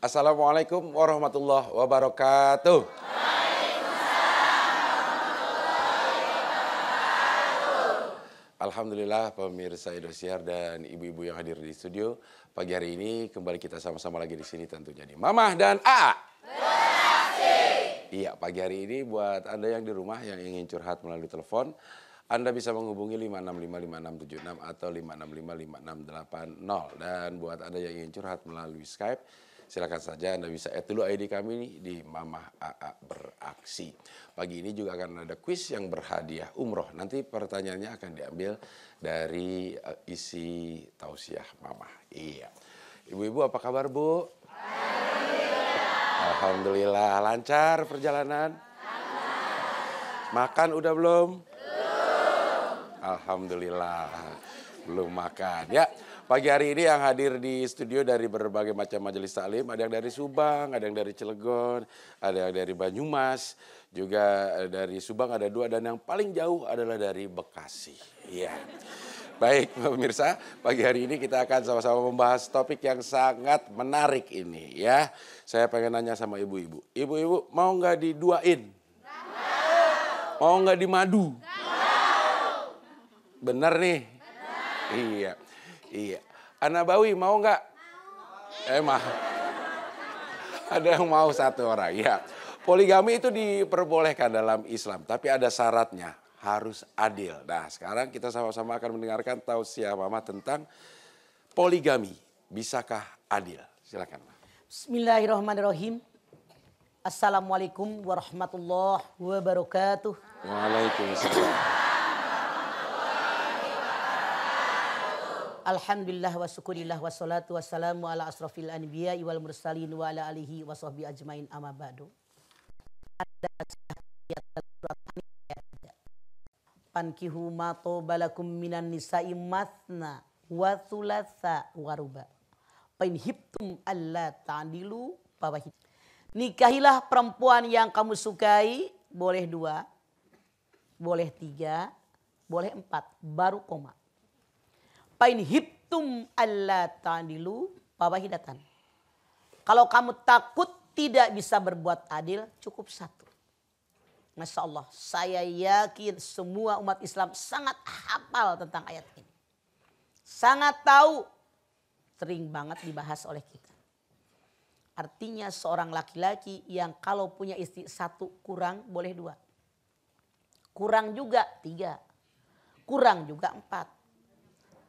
Assalamualaikum warahmatullahi wabarakatuh. Alhamdulillah pemirsa Indosiar dan ibu-ibu yang hadir di studio. Pagi hari ini kembali kita sama-sama lagi di sini tentunya di Mamah dan A. Iya, pagi hari ini buat Anda yang di rumah yang ingin curhat melalui telepon, Anda bisa menghubungi 5655676 atau 5655680. Dan buat Anda yang ingin curhat melalui Skype, silakan saja Anda bisa add dulu ID kami di Mamah AA Beraksi. Pagi ini juga akan ada kuis yang berhadiah umroh. Nanti pertanyaannya akan diambil dari eh, isi tausiah Mamah. Iya. Ibu-ibu apa kabar Bu? Alhamdulillah lancar perjalanan. Makan udah belum? Alhamdulillah belum makan ya. Pagi hari ini yang hadir di studio dari berbagai macam majelis taklim, ada yang dari Subang, ada yang dari Cilegon, ada yang dari Banyumas, juga dari Subang ada dua dan yang paling jauh adalah dari Bekasi. Iya. Baik pemirsa, pagi hari ini kita akan sama-sama membahas topik yang sangat menarik ini ya. Saya pengen nanya sama ibu-ibu. Ibu-ibu mau nggak diduain? Mau nggak dimadu? Bener nih? Iya. Iya. Anak Bawi mau nggak? Emang. Ada yang mau satu orang, ya. Poligami itu diperbolehkan dalam Islam, tapi ada syaratnya harus adil. Nah, sekarang kita sama-sama akan mendengarkan tausiah Mama tentang poligami. Bisakah adil? Silakan. Bismillahirrahmanirrahim. Assalamualaikum warahmatullahi wabarakatuh. Waalaikumsalam. Alhamdulillah wa syukurillah wa salatu wassalamu ala asrafil anbiya wal mursalin wa ala alihi wa sahbihi ajmain amma ba'du. Pankihu ma balakum minan nisa'i mathna wa thulatha wa ruba. Pain hiptum alla ta'dilu fawahid. Nikahilah perempuan yang kamu sukai, boleh dua, boleh tiga, boleh empat, baru koma. Pain hiptum alla ta'dilu fawahidatan. Kalau kamu takut tidak bisa berbuat adil, cukup satu. Masya Allah, saya yakin semua umat Islam sangat hafal tentang ayat ini. Sangat tahu, sering banget dibahas oleh kita. Artinya seorang laki-laki yang kalau punya istri satu kurang boleh dua. Kurang juga tiga. Kurang juga empat.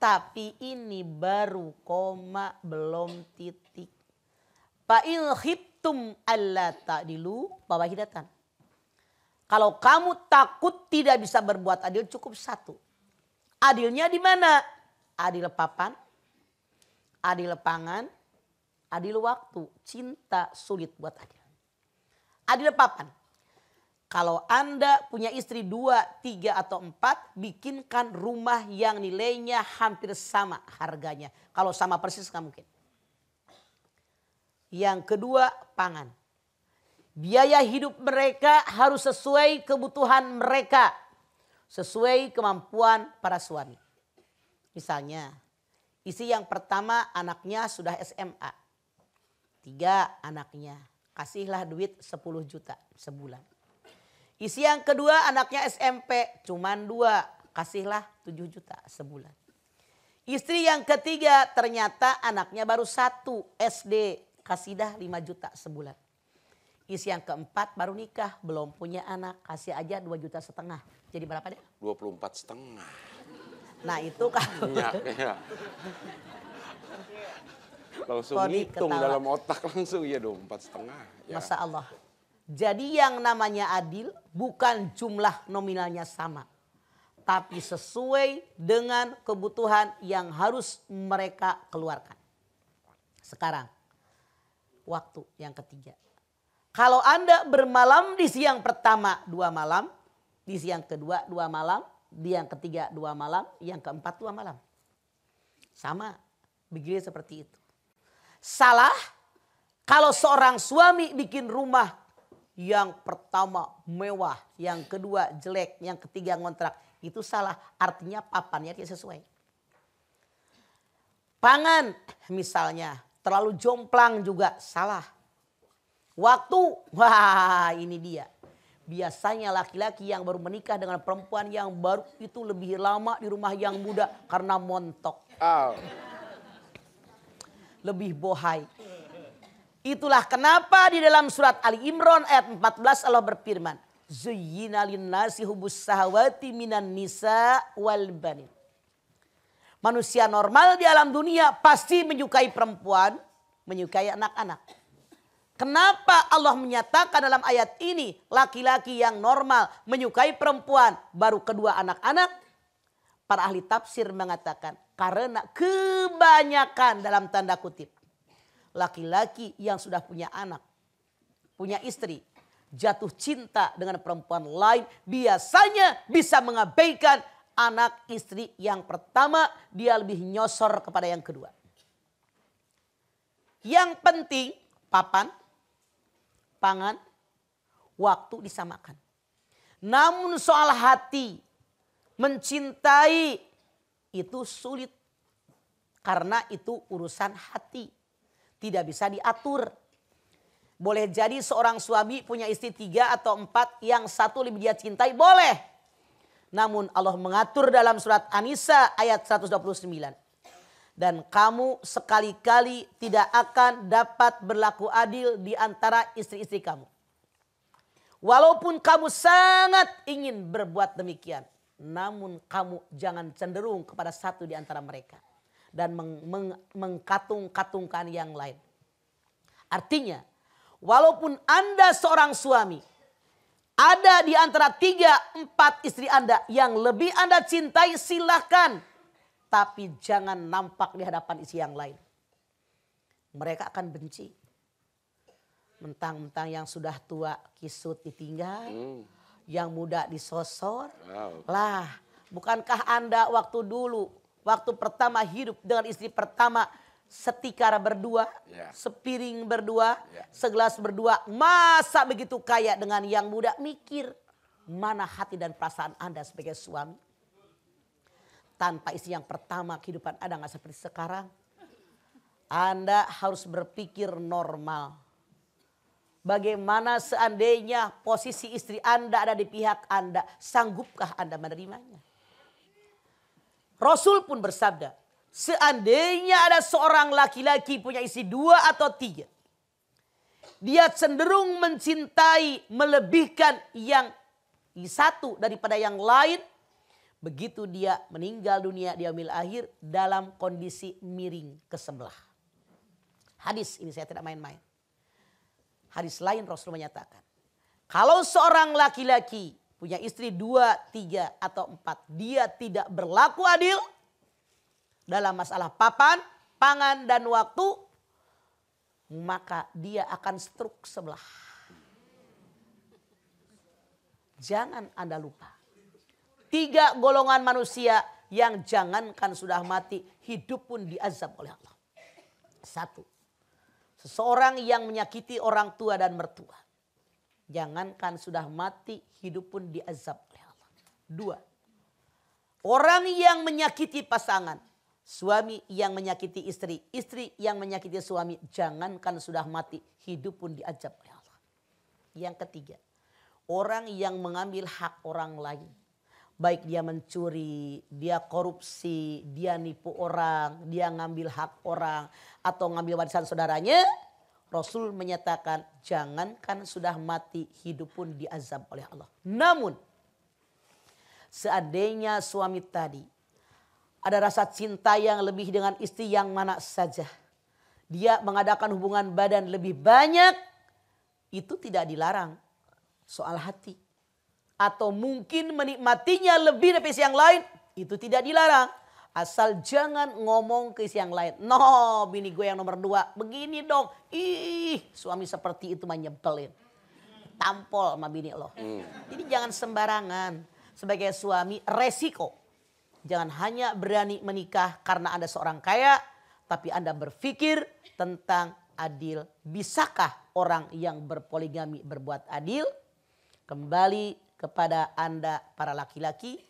Tapi ini baru koma belum titik. Fa'il khiftum alla ta'dilu bawahidatan. Kalau kamu takut tidak bisa berbuat adil cukup satu. Adilnya di mana? Adil papan, adil pangan, adil waktu. Cinta sulit buat adil. Adil papan. Kalau Anda punya istri dua, tiga, atau empat, bikinkan rumah yang nilainya hampir sama harganya. Kalau sama persis nggak mungkin. Yang kedua, pangan. Biaya hidup mereka harus sesuai kebutuhan mereka. Sesuai kemampuan para suami. Misalnya, isi yang pertama anaknya sudah SMA. Tiga anaknya. Kasihlah duit 10 juta sebulan. Isi yang kedua anaknya SMP. Cuman dua. Kasihlah 7 juta sebulan. Istri yang ketiga ternyata anaknya baru satu SD. Kasih dah 5 juta sebulan. Isi yang keempat baru nikah, belum punya anak, kasih aja 2 juta setengah. Jadi berapa deh? 24 setengah. Nah itu kan. Minyak, ya. Langsung Tony ngitung ketawa. dalam otak langsung ya 24 setengah. Ya. Masya Allah. Jadi yang namanya adil bukan jumlah nominalnya sama. Tapi sesuai dengan kebutuhan yang harus mereka keluarkan. Sekarang, waktu yang ketiga. Kalau Anda bermalam di siang pertama dua malam, di siang kedua dua malam, di yang ketiga dua malam, yang keempat dua malam. Sama, begini seperti itu. Salah kalau seorang suami bikin rumah yang pertama mewah, yang kedua jelek, yang ketiga ngontrak, itu salah. Artinya papannya tidak sesuai. Pangan misalnya Terlalu jomplang juga salah. Waktu, wah ini dia. Biasanya laki-laki yang baru menikah dengan perempuan yang baru itu lebih lama di rumah yang muda karena montok. Oh. Lebih bohai. Itulah kenapa di dalam surat Ali Imran ayat 14 Allah berfirman. Zuyyina nasi hubus sahawati minan nisa wal banin. Manusia normal di alam dunia pasti menyukai perempuan, menyukai anak-anak. Kenapa Allah menyatakan dalam ayat ini laki-laki yang normal menyukai perempuan baru kedua anak-anak? Para ahli tafsir mengatakan karena kebanyakan dalam tanda kutip laki-laki yang sudah punya anak, punya istri, jatuh cinta dengan perempuan lain biasanya bisa mengabaikan anak istri yang pertama dia lebih nyosor kepada yang kedua. Yang penting papan, pangan, waktu disamakan. Namun soal hati, mencintai itu sulit. Karena itu urusan hati tidak bisa diatur. Boleh jadi seorang suami punya istri tiga atau empat yang satu lebih dia cintai boleh. Namun Allah mengatur dalam surat An-Nisa ayat 129. Dan kamu sekali-kali tidak akan dapat berlaku adil di antara istri-istri kamu. Walaupun kamu sangat ingin berbuat demikian. Namun kamu jangan cenderung kepada satu di antara mereka dan meng, meng, mengkatung-katungkan yang lain. Artinya, walaupun Anda seorang suami, ada di antara tiga, empat istri Anda yang lebih Anda cintai silahkan. Tapi jangan nampak di hadapan istri yang lain. Mereka akan benci. Mentang-mentang yang sudah tua kisut ditinggal. Hmm. Yang muda disosor. Wow. Lah, bukankah Anda waktu dulu waktu pertama hidup dengan istri pertama setikar berdua, yeah. sepiring berdua, yeah. segelas berdua. Masa begitu kaya dengan yang muda mikir mana hati dan perasaan Anda sebagai suami? Tanpa istri yang pertama kehidupan Anda nggak seperti sekarang. Anda harus berpikir normal. Bagaimana seandainya posisi istri Anda ada di pihak Anda, sanggupkah Anda menerimanya? Rasul pun bersabda, seandainya ada seorang laki-laki punya istri dua atau tiga. Dia cenderung mencintai, melebihkan yang satu daripada yang lain. Begitu dia meninggal dunia di amil akhir dalam kondisi miring ke sebelah. Hadis ini saya tidak main-main. Hadis lain Rasul menyatakan. Kalau seorang laki-laki punya istri dua, tiga, atau empat. Dia tidak berlaku adil dalam masalah papan, pangan, dan waktu. Maka dia akan struk sebelah. Jangan Anda lupa. Tiga golongan manusia yang jangankan sudah mati, hidup pun diazab oleh Allah. Satu, seseorang yang menyakiti orang tua dan mertua. Jangankan sudah mati, hidup pun diazab oleh Allah. Dua, orang yang menyakiti pasangan, suami yang menyakiti istri, istri yang menyakiti suami, jangankan sudah mati, hidup pun diazab oleh Allah. Yang ketiga, orang yang mengambil hak orang lain. Baik dia mencuri, dia korupsi, dia nipu orang, dia ngambil hak orang, atau ngambil warisan saudaranya, Rasul menyatakan jangankan sudah mati hidup pun diazab oleh Allah. Namun seandainya suami tadi ada rasa cinta yang lebih dengan istri yang mana saja. Dia mengadakan hubungan badan lebih banyak. Itu tidak dilarang soal hati. Atau mungkin menikmatinya lebih dari yang lain. Itu tidak dilarang. Asal jangan ngomong ke yang lain. No, bini gue yang nomor dua. Begini dong. Ih, suami seperti itu menyebelin. Tampol sama bini lo. Hmm. Jadi jangan sembarangan. Sebagai suami resiko. Jangan hanya berani menikah karena Anda seorang kaya. Tapi Anda berpikir tentang adil. Bisakah orang yang berpoligami berbuat adil? Kembali kepada Anda para laki-laki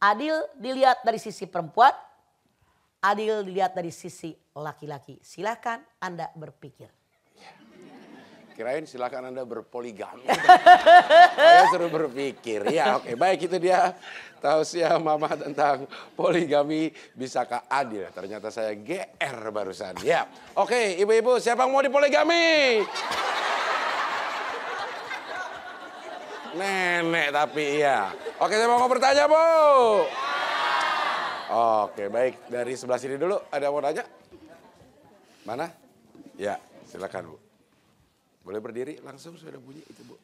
Adil dilihat dari sisi perempuan, adil dilihat dari sisi laki-laki. Silahkan Anda berpikir. Kirain silakan Anda berpoligami. Saya suruh berpikir. Ya oke baik itu dia tausiah mama tentang poligami bisakah adil. Ternyata saya GR barusan. Ya oke ibu-ibu siapa yang mau dipoligami? Nenek tapi iya. Oke saya mau bertanya bu. Oke baik dari sebelah sini dulu ada yang mau nanya? Mana? Ya silakan bu. Boleh berdiri langsung sudah bunyi itu bu.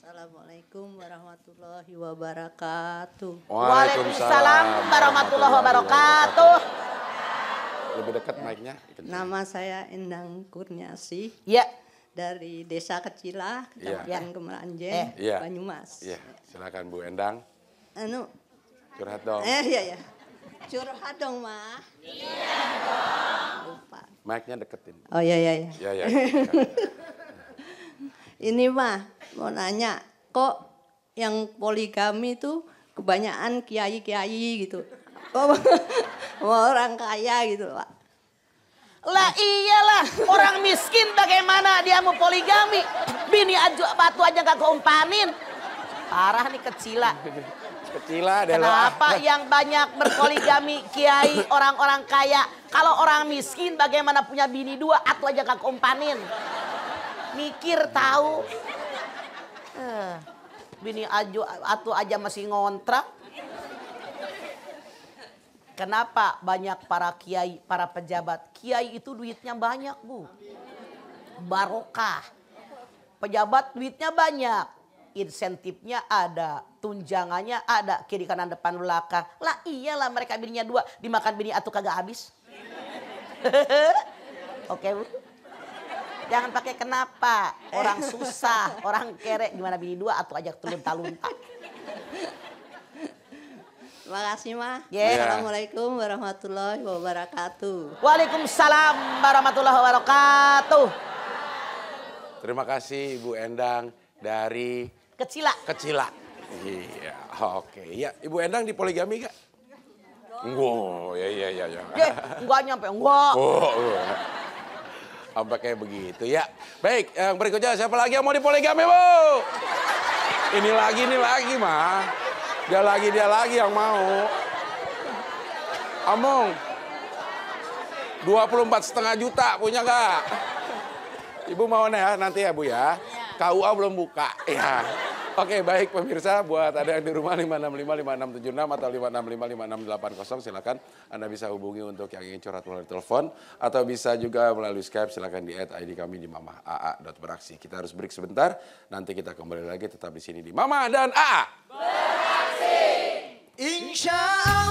Assalamualaikum warahmatullahi wabarakatuh. Waalaikumsalam warahmatullahi wabarakatuh. Lebih dekat mic-nya. Nama saya Endang Kurniasi Ya, dari Desa Kecilah, Iya. Kecamatan Kemeranjeng, Iya. Banyumas. Iya, silakan Bu Endang. Anu, Curhat dong. eh iya ya. Curhat dong, Ma. Iya dong. Lupa. Mic-nya deketin. Oh iya iya iya. Ya, ya. Ini mah mau nanya, kok yang poligami itu kebanyakan kiai-kiai gitu. Oh, orang kaya gitu, Pak. Lah iyalah orang miskin bagaimana dia mau poligami. Bini aju batu aja gak keumpanin. Parah nih kecila. Kecilah deh lo. Kenapa yang banyak berpoligami kiai orang-orang kaya? Kalau orang miskin bagaimana punya bini dua atau aja gak keumpanin? Mikir tahu. Eh, bini aju atau aja masih ngontrak. Kenapa banyak para kiai, para pejabat? Kiai itu duitnya banyak, Bu. Barokah. Pejabat duitnya banyak. Insentifnya ada, tunjangannya ada, kiri kanan depan belakang. Lah iyalah mereka bininya dua, dimakan bini atau kagak habis. Oke, Bu. Jangan pakai kenapa. Orang susah, orang kere gimana bini dua atau ajak tulunta-lunta. Terima kasih, Ma. Ya. Assalamualaikum warahmatullahi wabarakatuh. Waalaikumsalam warahmatullahi wabarakatuh. Terima kasih Ibu Endang dari Kecila. Kecila. Iya, oke. Ya, Ibu Endang di poligami gak? Enggak, ya, ya, ya, ya. Deh, enggak nyampe, enggak. Oh, oh. Sampai kayak begitu ya. Baik, yang berikutnya siapa lagi yang mau dipoligami, Bu? Ini lagi, ini lagi, mah. Dia lagi, dia lagi yang mau. Among. 24 setengah juta punya nggak? Ibu mau nih ya nanti ya Bu ya. KUA belum buka. Ya. Oke baik pemirsa buat ada yang di rumah 5655676 atau 5655680 silakan Anda bisa hubungi untuk yang ingin curhat melalui telepon atau bisa juga melalui Skype silakan di add ID kami di Mama AA beraksi. Kita harus break sebentar. Nanti kita kembali lagi tetap di sini di Mama dan AA. Insya İnşallah